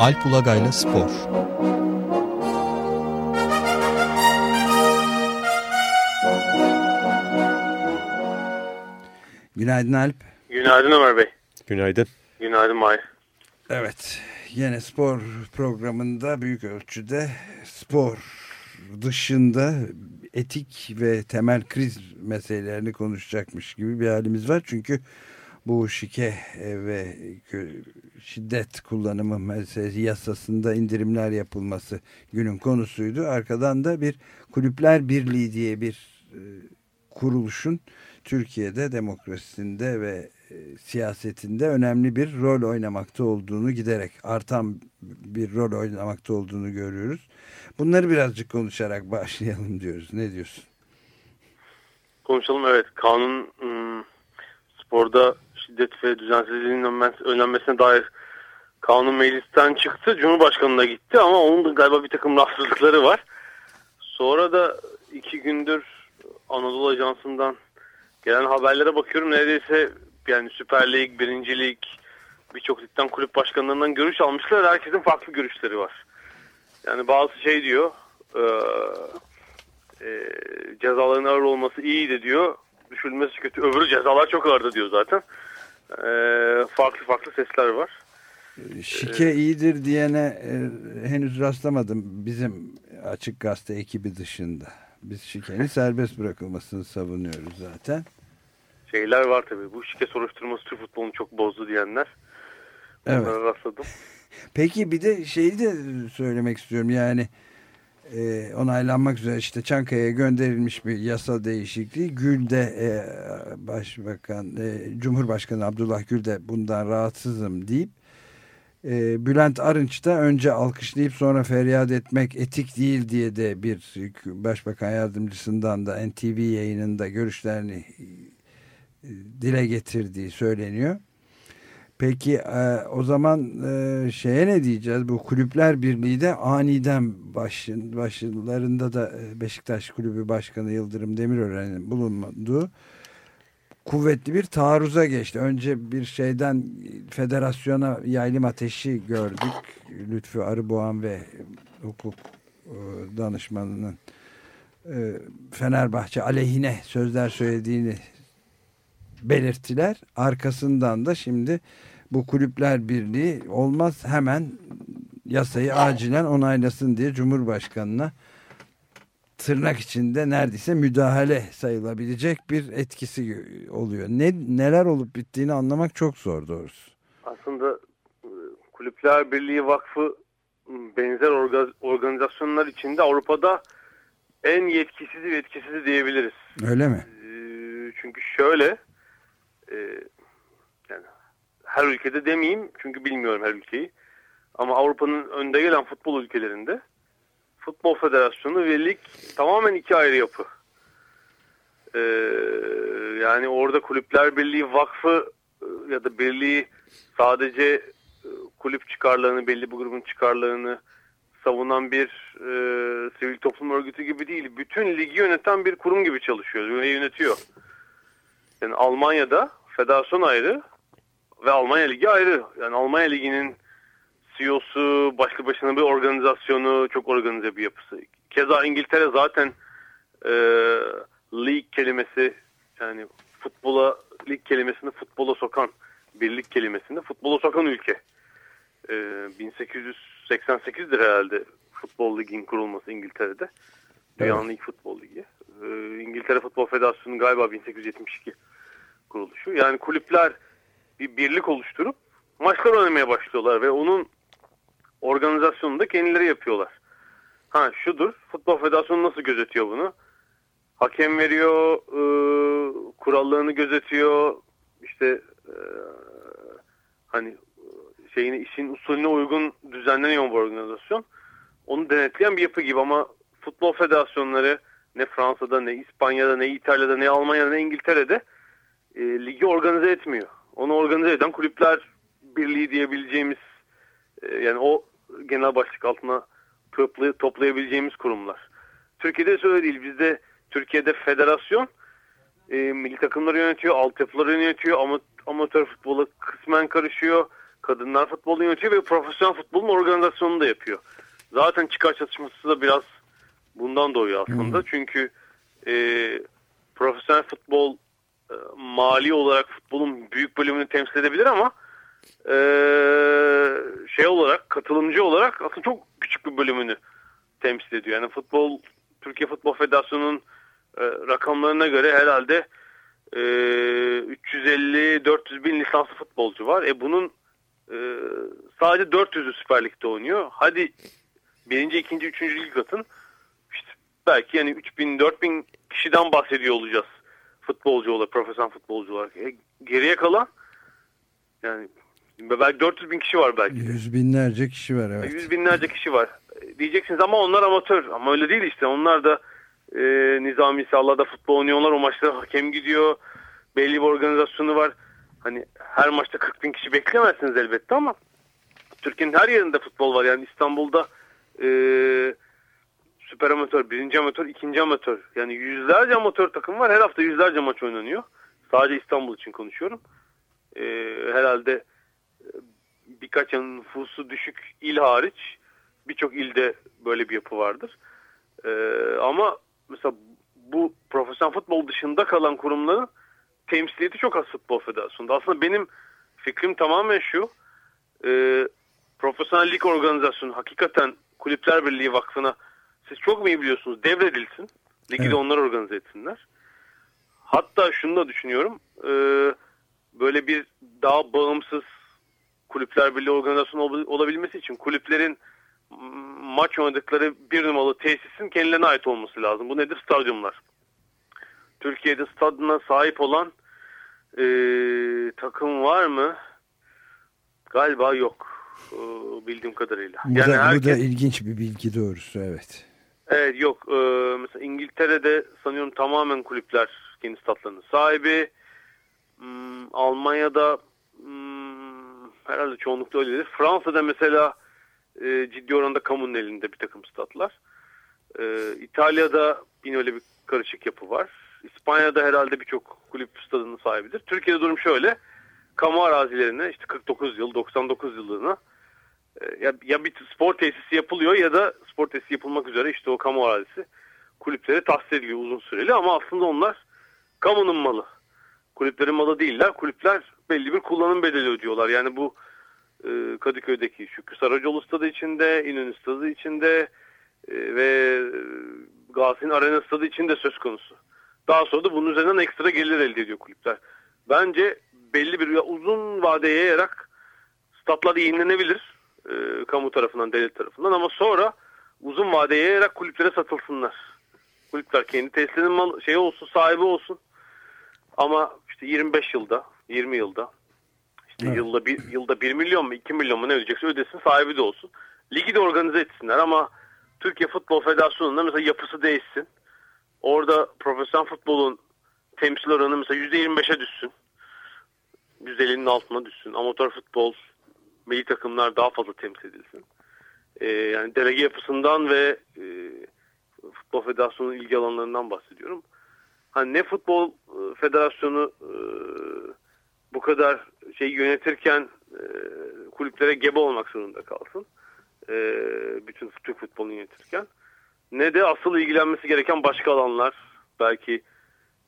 Alp Ulagay'la Spor Günaydın Alp. Günaydın Ömer Bey. Günaydın. Günaydın Mahir. Evet, yine spor programında büyük ölçüde spor dışında etik ve temel kriz meselelerini konuşacakmış gibi bir halimiz var. Çünkü bu şike ve şiddet kullanımı meselesi yasasında indirimler yapılması günün konusuydu. Arkadan da bir kulüpler birliği diye bir e, kuruluşun Türkiye'de demokrasisinde ve e, siyasetinde önemli bir rol oynamakta olduğunu giderek artan bir rol oynamakta olduğunu görüyoruz. Bunları birazcık konuşarak başlayalım diyoruz. Ne diyorsun? Konuşalım evet. Kanun sporda şiddet ve düzensizliğin önlenmesine dair kanun meclisten çıktı. Cumhurbaşkanı'na gitti ama onun da galiba bir takım rahatsızlıkları var. Sonra da iki gündür Anadolu Ajansı'ndan gelen haberlere bakıyorum. Neredeyse yani Süper Lig, Birinci Lig birçok ligden kulüp başkanlarından görüş almışlar. Herkesin farklı görüşleri var. Yani bazı şey diyor e, e, cezaların ağır olması iyiydi diyor. Düşülmesi kötü. Öbürü cezalar çok ağırdı diyor zaten. E, farklı farklı sesler var. Şike ee, iyidir diyene e, henüz rastlamadım bizim açık gazete ekibi dışında. Biz şikenin serbest bırakılmasını savunuyoruz zaten. Şeyler var tabii. Bu şike soruşturması Türk futbolunu çok bozdu diyenler. Evet. Onlara rastladım. Peki bir de şeyi de söylemek istiyorum yani e, onaylanmak üzere işte Çankaya'ya gönderilmiş bir yasa değişikliği. Gül de e, Başbakan e, Cumhurbaşkanı Abdullah Gül de bundan rahatsızım deyip e, Bülent Arınç da önce alkışlayıp sonra feryat etmek etik değil diye de bir başbakan yardımcısından da NTV yayınında görüşlerini e, dile getirdiği söyleniyor. Peki e, o zaman e, şeye ne diyeceğiz? Bu kulüpler birliği de aniden başın, başlarında da e, Beşiktaş Kulübü Başkanı Yıldırım Demirören'in bulunduğu kuvvetli bir taarruza geçti. Önce bir şeyden federasyona yaylım ateşi gördük. Lütfü Arıboğan ve hukuk e, danışmanının e, Fenerbahçe aleyhine sözler söylediğini belirttiler. Arkasından da şimdi bu kulüpler birliği olmaz hemen yasayı acilen onaylasın diye Cumhurbaşkanı'na tırnak içinde neredeyse müdahale sayılabilecek bir etkisi oluyor. Ne neler olup bittiğini anlamak çok zor doğrusu. Aslında e, Kulüpler Birliği Vakfı benzer organizasyonlar içinde Avrupa'da en yetkisiz ve etkisiz diyebiliriz. Öyle mi? E, çünkü şöyle e, yani her ülkede demeyeyim çünkü bilmiyorum her ülkeyi. Ama Avrupa'nın önde gelen futbol ülkelerinde Futbol Federasyonu ve lig tamamen iki ayrı yapı. Ee, yani orada Kulüpler Birliği Vakfı e, ya da birliği sadece e, kulüp çıkarlarını, belli bir grubun çıkarlarını savunan bir e, sivil toplum örgütü gibi değil. Bütün ligi yöneten bir kurum gibi çalışıyor yönetiyor. Yani Almanya'da federasyon ayrı ve Almanya Ligi ayrı. Yani Almanya Ligi'nin CEO'su, başlı başına bir organizasyonu, çok organize bir yapısı. Keza İngiltere zaten e, league kelimesi yani futbola lig kelimesini futbola sokan birlik kelimesini futbola sokan ülke. E, 1888'dir herhalde futbol ligin kurulması İngiltere'de. Dünyanın evet. ilk futbol ligi. E, İngiltere Futbol Federasyonu galiba 1872 kuruluşu. Yani kulüpler bir birlik oluşturup maçlar oynamaya başlıyorlar ve onun organizasyonunu da kendileri yapıyorlar. Ha şudur, Futbol Federasyonu nasıl gözetiyor bunu? Hakem veriyor, e, kurallarını gözetiyor, işte e, hani şeyini işin usulüne uygun düzenleniyor bu organizasyon. Onu denetleyen bir yapı gibi ama futbol federasyonları ne Fransa'da ne İspanya'da ne İtalya'da ne Almanya'da ne İngiltere'de e, ligi organize etmiyor. Onu organize eden kulüpler birliği diyebileceğimiz e, yani o genel başlık altına toplu toplayabileceğimiz kurumlar. Türkiye'de öyle değil. Bizde Türkiye'de federasyon e, milli takımları yönetiyor, altyapıları yönetiyor, ama, amatör futbola kısmen karışıyor. kadınlar futbolunu yönetiyor ve profesyonel futbolun organizasyonunu da yapıyor. Zaten çıkar çatışması da biraz bundan doğuyor aslında. Hmm. Çünkü e, profesyonel futbol e, mali olarak futbolun büyük bölümünü temsil edebilir ama e, şey olarak katılımcı olarak aslında çok küçük bir bölümünü temsil ediyor. Yani futbol Türkiye Futbol Federasyonu'nun e, rakamlarına göre herhalde e, 350-400 bin lisanslı futbolcu var. E bunun e, sadece 400'ü Süper Lig'de oynuyor. Hadi birinci, ikinci, üçüncü lig atın. İşte belki yani 3000, 4000 kişiden bahsediyor olacağız futbolcu olarak, profesyonel futbolcu olarak. E, geriye kalan yani belki 400 bin kişi var belki. Yüz binlerce kişi var evet. Yüz binlerce kişi var. E, diyeceksiniz ama onlar amatör. Ama öyle değil işte. Onlar da e, Nizami Sallah'da futbol oynuyorlar. O maçta hakem gidiyor. Belli bir organizasyonu var. Hani her maçta 40 bin kişi beklemezsiniz elbette ama Türkiye'nin her yerinde futbol var. Yani İstanbul'da e, süper amatör, birinci amatör, ikinci amatör. Yani yüzlerce amatör takım var. Her hafta yüzlerce maç oynanıyor. Sadece İstanbul için konuşuyorum. E, herhalde e, birkaç yani nüfusu düşük il hariç birçok ilde böyle bir yapı vardır. E, ama mesela bu profesyonel futbol dışında kalan kurumların temsiliyeti çok az futbol federasyonunda. Aslında benim fikrim tamamen şu. E, profesyonel lig organizasyonu hakikaten Kulüpler Birliği Vakfı'na siz çok mu iyi biliyorsunuz devredilsin. Ligi evet. de onlar organize etsinler. Hatta şunu da düşünüyorum. E, böyle bir daha bağımsız Kulüpler Birliği organizasyonu olabilmesi için kulüplerin maç oynadıkları bir numaralı tesisin kendilerine ait olması lazım. Bu nedir? Stadyumlar. Türkiye'de stadına sahip olan e, takım var mı? Galiba yok. E, bildiğim kadarıyla. Bu, yani da, herkes, bu da ilginç bir bilgi doğrusu evet. Evet yok. E, mesela İngiltere'de sanıyorum tamamen kulüpler kendi statlarının sahibi. Hmm, Almanya'da hmm, herhalde çoğunlukla öyledir. Fransa'da mesela e, ciddi oranda kamunun elinde bir takım statlar. E, İtalya'da yine öyle bir karışık yapı var. İspanya'da herhalde birçok kulüp stadının sahibidir. Türkiye'de durum şöyle. Kamu arazilerine işte 49 yıl, 99 yıllığına ya, ya bir spor tesisi yapılıyor ya da spor tesisi yapılmak üzere işte o kamu arazisi kulüplere tahsis ediliyor uzun süreli ama aslında onlar kamunun malı. Kulüplerin malı değiller. Kulüpler belli bir kullanım bedeli ödüyorlar. Yani bu e, Kadıköy'deki Şükrü Saracoğlu stadı içinde, İnönü stadı içinde e, ve Galatasaray'ın Arena stadı içinde söz konusu. Daha sonra da bunun üzerinden ekstra gelir elde ediyor kulüpler. Bence belli bir uzun vadeye yayarak statlar yenilenebilir e, kamu tarafından, devlet tarafından ama sonra uzun vadeye yayarak kulüplere satılsınlar. Kulüpler kendi tesisinin mal, şey olsun, sahibi olsun. Ama işte 25 yılda, 20 yılda işte evet. yılda bir yılda 1 milyon mu 2 milyon mu ne ödeyecekse ödesin sahibi de olsun. Ligi de organize etsinler ama Türkiye Futbol Federasyonu'nda mesela yapısı değişsin. Orada profesyonel futbolun temsil oranı mesela %25'e düşsün. %50'nin altına düşsün. Amatör futbol, milli takımlar daha fazla temsil edilsin. Ee, yani delege yapısından ve e, futbol federasyonu ilgi alanlarından bahsediyorum. Hani ne futbol e, federasyonu e, bu kadar şey yönetirken e, kulüplere gebe olmak zorunda kalsın. E, bütün Türk futbolunu yönetirken. Ne de asıl ilgilenmesi gereken başka alanlar. Belki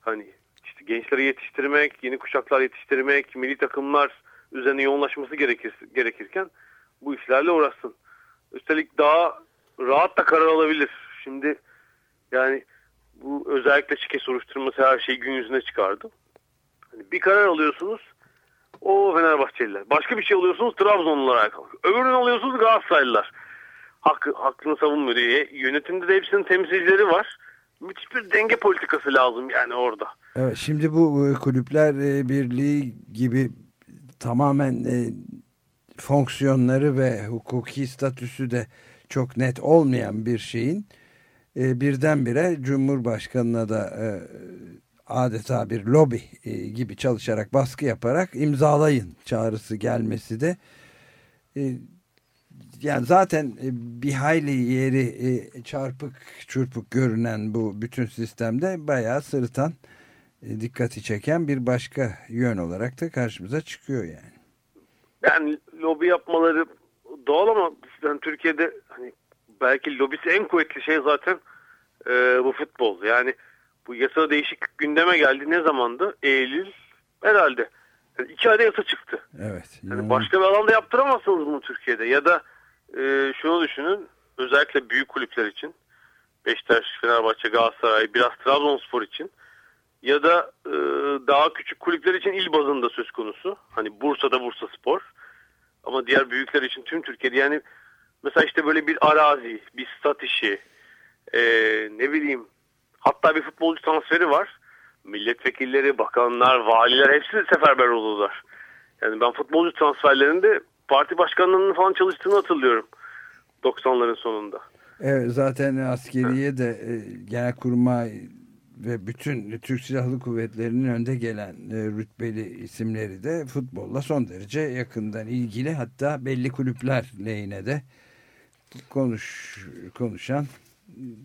hani işte gençleri yetiştirmek, yeni kuşaklar yetiştirmek, milli takımlar üzerine yoğunlaşması gerekir, gerekirken bu işlerle uğraşsın. Üstelik daha rahat da karar alabilir. Şimdi yani bu özellikle şike soruşturması her şeyi gün yüzüne çıkardı. Hani bir karar alıyorsunuz o Fenerbahçeliler. Başka bir şey alıyorsunuz Trabzonlular Öbürünü alıyorsunuz Galatasaraylılar. Hakkı, hakkını savunmuyor diye. Yönetimde de hepsinin temsilcileri var. Müthiş bir denge politikası lazım yani orada. Evet şimdi bu kulüpler e, birliği gibi tamamen e, fonksiyonları ve hukuki statüsü de çok net olmayan bir şeyin e, birdenbire Cumhurbaşkanı'na da adeta bir lobi e, gibi çalışarak baskı yaparak imzalayın çağrısı gelmesi de e, yani zaten e, bir hayli yeri e, çarpık çırpık görünen bu bütün sistemde bayağı sırıtan e, dikkati çeken bir başka yön olarak da karşımıza çıkıyor yani. Yani lobi yapmaları doğal ama yani Türkiye'de hani belki lobisi en kuvvetli şey zaten e, bu futbol. Yani bu yasa değişiklik gündeme geldi. Ne zamandı? Eylül herhalde. Yani iki ayda yasa çıktı. Evet. Yani başka bir alanda yaptıramazsınız bunu Türkiye'de. Ya da e, şunu düşünün. Özellikle büyük kulüpler için. Beşiktaş, Fenerbahçe, Galatasaray, biraz Trabzonspor için. Ya da e, daha küçük kulüpler için il bazında söz konusu. Hani Bursa'da Bursa Spor. Ama diğer büyükler için tüm Türkiye'de yani mesela işte böyle bir arazi, bir stat işi, e, ne bileyim hatta bir futbolcu transferi var. Milletvekilleri, bakanlar, valiler hepsi seferber oldular. Yani ben futbolcu transferlerinde parti başkanlığının falan çalıştığını hatırlıyorum 90'ların sonunda. Evet zaten askeriye de e, genelkurmay ve bütün Türk Silahlı Kuvvetleri'nin önde gelen e, rütbeli isimleri de futbolla son derece yakından ilgili hatta belli kulüpler lehine de konuş konuşan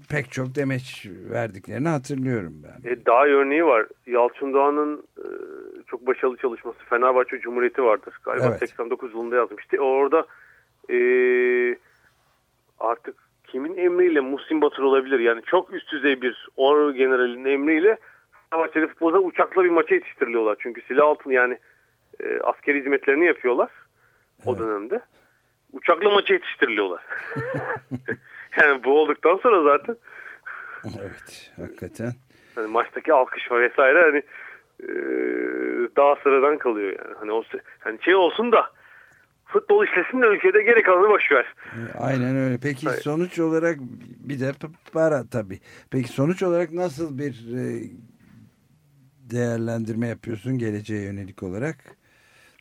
pek çok demeç verdiklerini hatırlıyorum ben. E, daha örneği var. Yalçın Doğan'ın e, çok başarılı çalışması Fenerbahçe Cumhuriyeti vardır. Galiba evet. 89 yılında yazmıştı. Orada e, artık kimin emriyle Muhsin Batır olabilir? Yani çok üst düzey bir or generalin emriyle Fenerbahçe'de futbolda uçakla bir maça yetiştiriliyorlar. Çünkü silah altını yani e, askeri hizmetlerini yapıyorlar evet. o dönemde. Uçakla maça yetiştiriliyorlar. yani bu olduktan sonra zaten Evet hakikaten. Hani maçtaki alkış vesaire hani e, daha sıradan kalıyor yani. Hani o hani şey olsun da futbol işlesin de ülkede geri kalanı boşver. Aynen öyle. Peki Hayır. sonuç olarak bir de para tabii. Peki sonuç olarak nasıl bir e, değerlendirme yapıyorsun geleceğe yönelik olarak?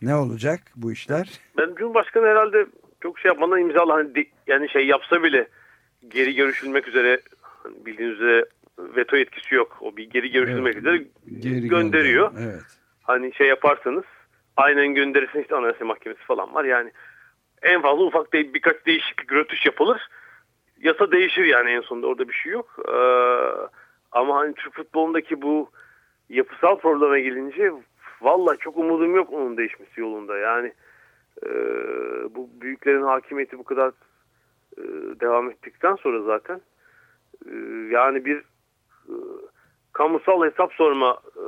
Ne olacak bu işler? Ben Cumhurbaşkanı herhalde çok şey yapmadan imzalı hani yani şey yapsa bile geri görüşülmek üzere hani bildiğiniz üzere veto etkisi yok. O bir geri görüşülmek evet. üzere geri gönderiyor. Evet. Hani şey yaparsanız aynen gönderirsin işte anayasa mahkemesi falan var. Yani en fazla ufak değil birkaç değişiklik rötuş yapılır. Yasa değişir yani en sonunda orada bir şey yok. Ee, ama hani Türk futbolundaki bu yapısal probleme gelince valla çok umudum yok onun değişmesi yolunda. Yani e, bu büyüklerin hakimiyeti bu kadar e, devam ettikten sonra zaten e, yani bir e, kamusal hesap sorma e,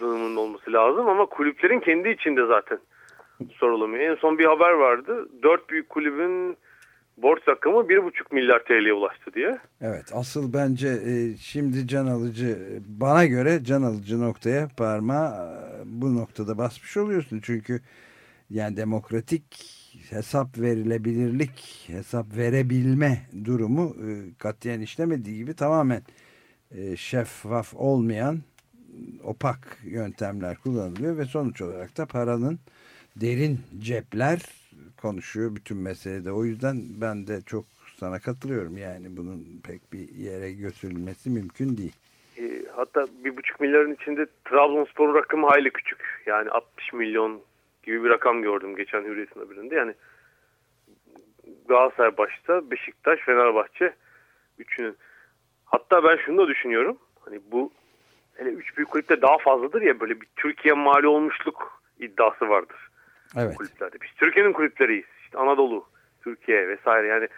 durumunda olması lazım ama kulüplerin kendi içinde zaten sorulamıyor. En son bir haber vardı. Dört büyük kulübün borç rakamı 1,5 milyar TL'ye ulaştı diye. Evet asıl bence e, şimdi can alıcı bana göre can alıcı noktaya parmağı e, bu noktada basmış oluyorsun. Çünkü yani demokratik hesap verilebilirlik hesap verebilme durumu e, katiyen işlemediği gibi tamamen e, şeffaf olmayan opak yöntemler kullanılıyor ve sonuç olarak da paranın derin cepler konuşuyor bütün meselede. O yüzden ben de çok sana katılıyorum yani bunun pek bir yere götürülmesi mümkün değil. E, hatta bir buçuk milyarın içinde Trabzonspor rakamı hayli küçük. Yani 60 milyon gibi bir rakam gördüm geçen Hürriyet'in haberinde. Yani Galatasaray başta Beşiktaş, Fenerbahçe üçünün. Hatta ben şunu da düşünüyorum. Hani bu hele üç büyük kulüpte daha fazladır ya böyle bir Türkiye mali olmuşluk iddiası vardır. Evet. Kulüplerde. Biz Türkiye'nin kulüpleriyiz. İşte Anadolu, Türkiye vesaire yani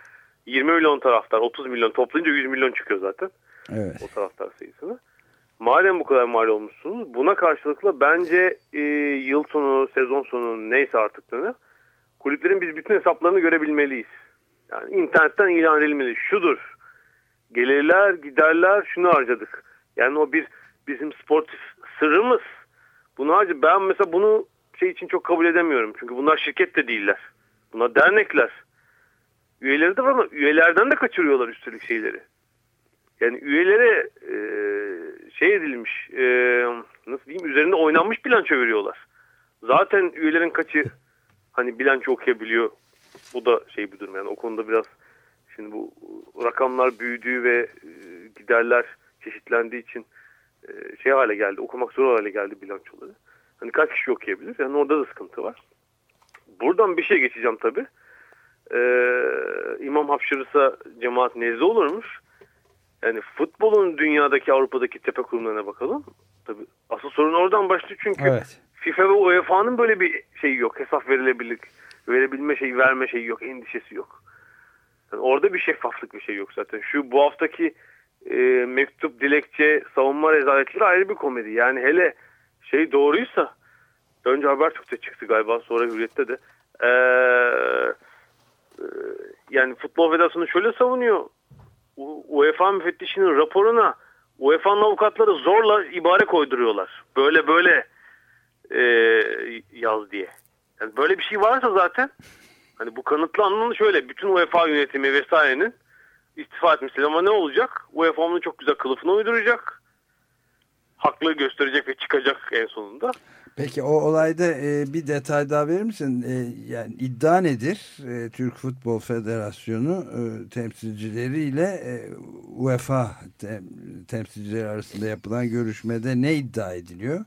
20 milyon taraftar 30 milyon toplayınca 100 milyon çıkıyor zaten. Evet. O taraftar sayısını. Madem bu kadar mali olmuşsunuz buna karşılıklı bence e, yıl sonu, sezon sonu neyse artık ne kulüplerin biz bütün hesaplarını görebilmeliyiz. Yani internetten ilan edilmeli. Şudur. Gelirler, giderler, şunu harcadık. Yani o bir bizim sportif sırrımız. Bunu harcı. Ben mesela bunu şey için çok kabul edemiyorum. Çünkü bunlar şirket de değiller. Bunlar dernekler. Üyeleri de var ama üyelerden de kaçırıyorlar üstelik şeyleri. Yani üyelere e, şey edilmiş, e, nasıl diyeyim, üzerinde oynanmış bilanço veriyorlar. Zaten üyelerin kaçı hani bilanço okuyabiliyor. Bu da şey bir durum yani o konuda biraz şimdi bu rakamlar büyüdüğü ve e, giderler çeşitlendiği için e, şey hale geldi, okumak zor hale geldi bilançoları. Hani kaç kişi okuyabilir? Yani orada da sıkıntı var. Buradan bir şey geçeceğim tabii. Ee, İmam hapşırırsa cemaat nezle olurmuş. Yani futbolun dünyadaki Avrupa'daki tepe kurumlarına bakalım. Tabii asıl sorun oradan başlıyor çünkü evet. FIFA ve UEFA'nın böyle bir şeyi yok. Hesap verilebilir, verebilme şeyi, verme şeyi yok, endişesi yok. Orada bir şeffaflık bir şey yok zaten. Şu bu haftaki e, mektup, dilekçe, savunma rezaletleri ayrı bir komedi. Yani hele şey doğruysa önce Habertürk'te çıktı galiba sonra Hürriyet'te de ee, e, yani Futbol Federasyonu şöyle savunuyor UEFA müfettişinin raporuna UEFA'nın avukatları zorla ibare koyduruyorlar. Böyle böyle e, yaz diye. Yani böyle bir şey varsa zaten hani bu kanıtlı anlamda şöyle bütün UEFA yönetimi vesairenin istifa etmesi ama ne olacak? UEFA onu çok güzel kılıfına uyduracak. Haklı gösterecek ve çıkacak en sonunda. Peki o olayda e, bir detay daha verir misin? E, yani iddia nedir? E, Türk Futbol Federasyonu e, temsilcileriyle e, UEFA tem, temsilcileri arasında yapılan görüşmede ne iddia ediliyor?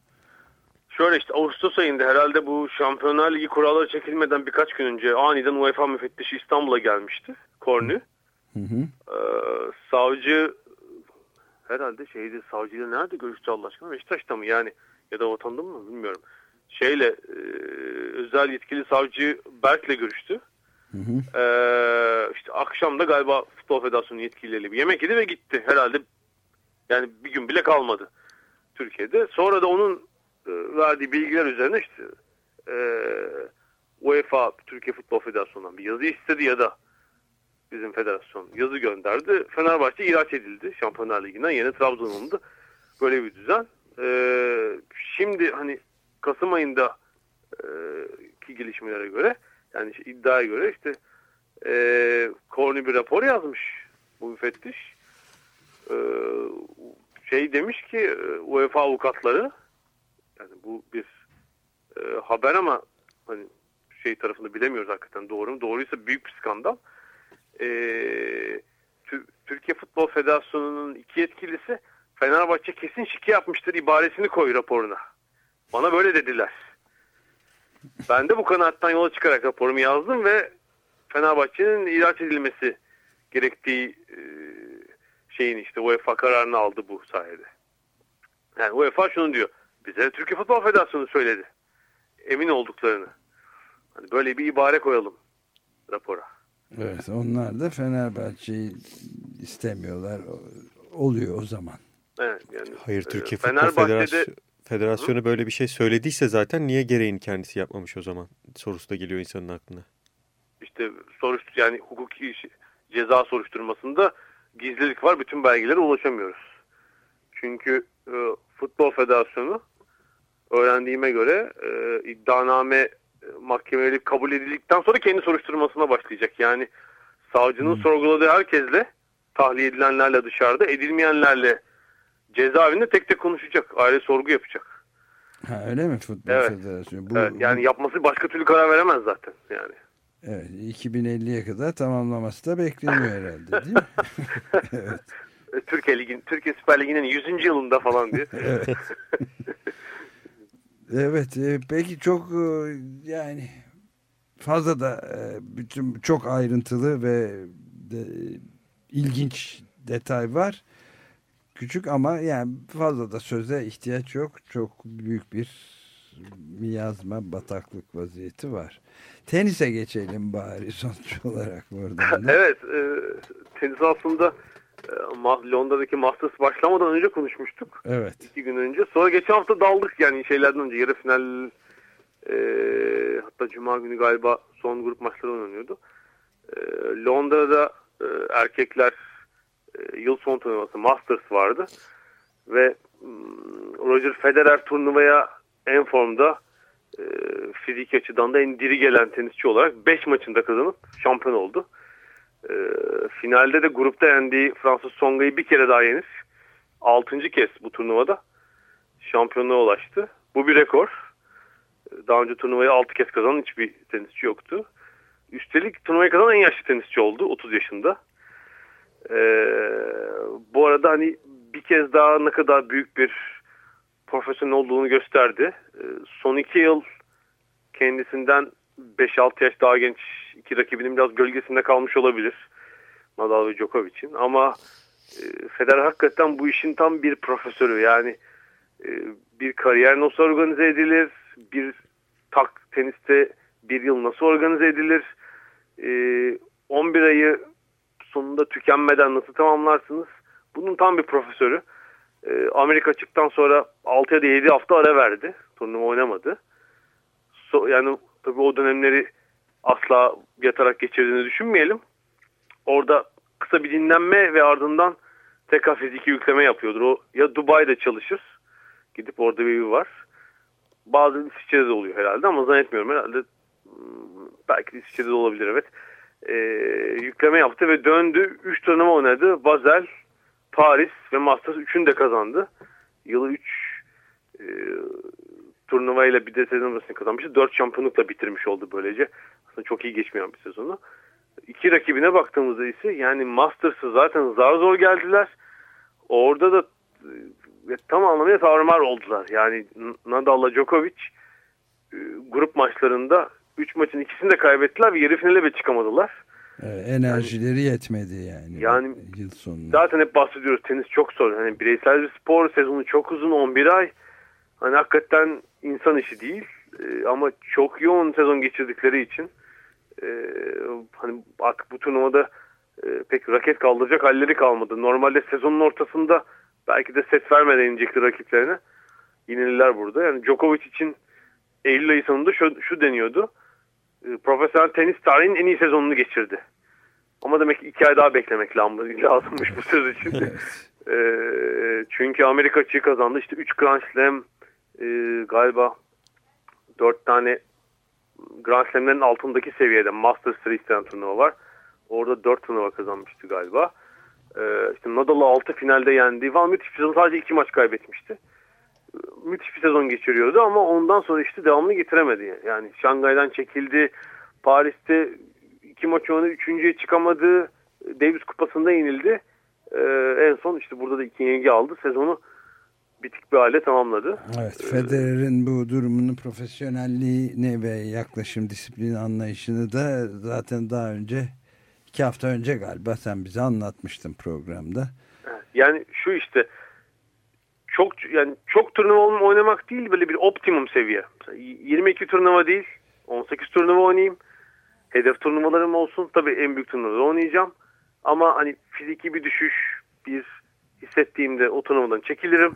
Şöyle işte Ağustos ayında herhalde bu Şampiyonlar Ligi kuralları çekilmeden birkaç gün önce aniden UEFA müfettişi İstanbul'a gelmişti. Kornü. Hı hı. Ee, savcı herhalde şeydi savcıyla nerede görüştü Allah aşkına? Beşiktaş'ta mı yani? Ya da vatanda mı bilmiyorum. Şeyle e, özel yetkili savcı Berk'le görüştü. Hı hı. Ee, işte akşam da galiba Futbol Federasyonu yetkilileriyle bir yemek yedi ve gitti. Herhalde yani bir gün bile kalmadı Türkiye'de. Sonra da onun verdiği bilgiler üzerine işte e, UEFA Türkiye Futbol Federasyonu'ndan bir yazı istedi ya da bizim federasyon yazı gönderdi. Fenerbahçe ihraç edildi Şampiyonlar Ligi'nden yeni Trabzon'un böyle bir düzen. Ee, şimdi hani Kasım ayında e, ki gelişmelere göre yani işte iddiaya göre işte e, Korni bir rapor yazmış bu müfettiş. E, şey demiş ki e, UEFA avukatları yani bu bir e, haber ama hani şey tarafını bilemiyoruz hakikaten doğru mu? Doğruysa büyük bir skandal. E, Türkiye Futbol Federasyonu'nun iki yetkilisi Fenerbahçe kesin şike yapmıştır ibaresini koy raporuna. Bana böyle dediler. Ben de bu kanattan yola çıkarak raporumu yazdım ve Fenerbahçe'nin ihraç edilmesi gerektiği e, şeyin işte UEFA kararını aldı bu sayede. Yani UEFA şunu diyor. Bize Türkiye Futbol Federasyonu söyledi. Emin olduklarını. Hani böyle bir ibare koyalım rapora. Evet onlar da Fenerbahçe'yi istemiyorlar. Oluyor o zaman. Evet, yani, Hayır e, Türkiye Futbol Federasyonu, Federasyonu Hı? böyle bir şey söylediyse zaten niye gereğini kendisi yapmamış o zaman sorusu da geliyor insanın aklına. İşte soruştur yani hukuki ceza soruşturmasında gizlilik var bütün belgelere ulaşamıyoruz. Çünkü e, Futbol Federasyonu öğrendiğime göre e, iddianame e, mahkemelik kabul edildikten sonra kendi soruşturmasına başlayacak. Yani savcının hmm. sorguladığı herkesle tahliye edilenlerle dışarıda edilmeyenlerle cezaevinde tek tek konuşacak. Aile sorgu yapacak. Ha, öyle mi Futbol evet. Federasyonu? Bu, evet, yani yapması başka türlü karar veremez zaten yani. Evet 2050'ye kadar tamamlaması da bekleniyor herhalde değil mi? evet. Türkiye Ligi'nin Türkiye Süper Ligi'nin 100. yılında falan diye. evet. Evet e, peki çok e, yani fazla da e, bütün çok ayrıntılı ve de, ilginç detay var. Küçük ama yani fazla da söze ihtiyaç yok. Çok büyük bir miyazma bataklık vaziyeti var. Tenise geçelim bari sonuç olarak buradan. evet, e, tenis aslında Londra'daki Masters başlamadan önce konuşmuştuk. Evet. İki gün önce. Sonra geçen hafta daldık yani şeylerden önce yarı final e, hatta Cuma günü galiba son grup maçları oynanıyordu. E, Londra'da e, erkekler e, yıl son turnuvası Masters vardı. Ve mm, Roger Federer turnuvaya en formda e, fizik açıdan da en diri gelen tenisçi olarak 5 maçında kazanıp şampiyon oldu. E, finalde de grupta yendiği Fransız Songa'yı bir kere daha yenir. 6. kez bu turnuvada şampiyonluğa ulaştı. Bu bir rekor. Daha önce turnuvayı 6 kez kazanan hiçbir tenisçi yoktu. Üstelik turnuvayı kazanan en yaşlı tenisçi oldu 30 yaşında. Ee, bu arada hani bir kez daha ne kadar büyük bir profesyonel olduğunu gösterdi. Ee, son iki yıl kendisinden 5-6 yaş daha genç iki rakibinin biraz gölgesinde kalmış olabilir. Nadal ve Djokovic'in ama e, Federer hakikaten bu işin tam bir profesörü yani e, bir kariyer nasıl organize edilir Bir tak teniste bir yıl nasıl organize edilir? E, 11 ayı sonunda tükenmeden nasıl tamamlarsınız? Bunun tam bir profesörü. E, Amerika çıktıktan sonra 6 ya da 7 hafta ara verdi. Turnuva oynamadı. So, yani tabii o dönemleri asla yatarak geçirdiğini düşünmeyelim. Orada kısa bir dinlenme ve ardından tekrar fiziki yükleme yapıyordur. O ya Dubai'de çalışır. Gidip orada bir evi var. Bazı İsviçre'de de oluyor herhalde ama zannetmiyorum herhalde. Hmm, belki de İsviçre'de de olabilir evet. Ee, yükleme yaptı ve döndü. 3 turnuva oynadı. Basel, Paris ve Masters 3'ünü de kazandı. Yılı 3 e, turnuvayla bir de sezon arasını kazanmıştı. 4 şampiyonlukla bitirmiş oldu böylece. Aslında çok iyi geçmeyen bir sezonu. İki rakibine baktığımızda ise yani Masters'ı zaten zar zor geldiler. Orada da e, tam anlamıyla tarumar oldular. Yani Nadal'la Djokovic e, grup maçlarında 3 maçın ikisini de kaybettiler ve yarı finale bile çıkamadılar. Evet, enerjileri yani, yetmedi yani. Yani yıl sonunda. Zaten hep bahsediyoruz tenis çok zor. Hani bireysel bir spor sezonu çok uzun 11 ay. Hani hakikaten insan işi değil. Ee, ama çok yoğun sezon geçirdikleri için e, hani artık bu turnuvada e, pek raket kaldıracak halleri kalmadı. Normalde sezonun ortasında belki de set vermeden inecekti rakiplerine. Yenilirler burada. Yani Djokovic için Eylül ayı sonunda şu, şu deniyordu. E, profesyonel tenis tarihinin en iyi sezonunu geçirdi. Ama demek ki iki ay daha beklemek lazımmış bu söz için. e, çünkü Amerika açığı kazandı. İşte 3 Grand Slam e, galiba 4 tane Grand Slam'lerin altındaki seviyede Masters 3 istenen turnuva var. Orada 4 turnuva kazanmıştı galiba. Ee, işte Nadal'ı 6 finalde yendi falan müthiş bir sezon sadece 2 maç kaybetmişti. Ee, müthiş bir sezon geçiriyordu ama ondan sonra işte devamlı getiremedi. Yani Şangay'dan çekildi. Paris'te 2 maç oynadı. Üçüncüye çıkamadı. Davis kupasında yenildi. Ee, en son işte burada da iki yenilgi aldı. Sezonu bitik bir hale tamamladı. Evet, Federer'in bu durumunu profesyonelliğini ve yaklaşım disiplin anlayışını da zaten daha önce iki hafta önce galiba sen bize anlatmıştın programda. Yani şu işte çok yani çok turnuva oynamak değil böyle bir optimum seviye. 22 turnuva değil 18 turnuva oynayayım. Hedef turnuvalarım olsun. Tabii en büyük turnuvada oynayacağım. Ama hani fiziki bir düşüş bir hissettiğimde o turnuvadan çekilirim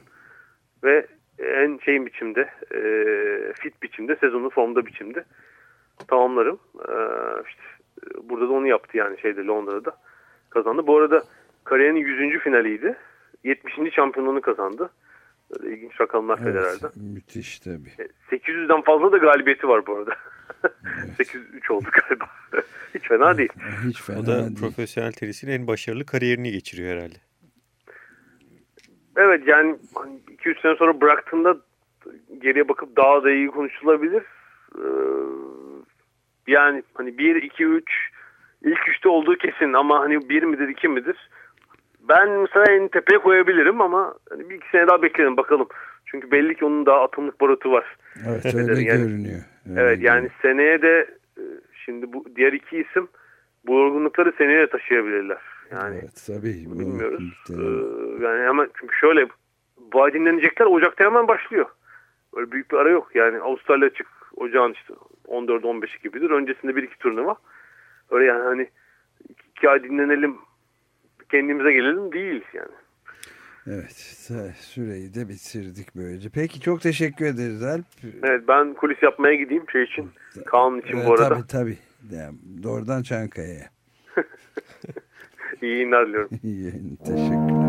ve en şeyin biçimde e, fit biçimde sezonu formda biçimde tamamlarım. E, işte, burada da onu yaptı yani şeyde Londra'da kazandı. Bu arada kariyerinin 100. finaliydi. 70. şampiyonluğunu kazandı. Böyle ilginç rakamlar evet, Federer'den. Müthiş tabii. 800'den e, fazla da galibiyeti var bu arada. Evet. 803 oldu galiba. Hiç fena değil. Hiç fena o da değil. profesyonel tenisin en başarılı kariyerini geçiriyor herhalde. Evet yani 2-3 sene sonra bıraktığında geriye bakıp daha da iyi konuşulabilir. Ee, yani hani 1, 2, 3 ilk üçte olduğu kesin ama hani 1 midir 2 midir? Ben mesela en tepeye koyabilirim ama hani bir iki sene daha beklerim bakalım. Çünkü belli ki onun daha atımlık barutu var. Evet öyle yani, görünüyor. Öyle evet yani seneye de e, şimdi bu diğer iki isim bu yorgunlukları seneye taşıyabilirler. Yani evet, tabii. Bilmiyoruz. Ee, yani hemen çünkü şöyle bu dinlenecekler Ocak'ta hemen başlıyor. Böyle büyük bir ara yok. Yani Avustralya çık ocağın işte 14-15 gibidir. Öncesinde bir iki turnuva. Öyle yani hani iki ay dinlenelim kendimize gelelim değil yani. Evet süreyi de bitirdik böylece. Peki çok teşekkür ederiz Alp. Evet ben kulis yapmaya gideyim şey için. Kaan için evet, bu arada. Tabii tabii. Yani doğrudan Çankaya'ya. İyi yayınlar diliyorum. İyi yayın. Teşekkürler.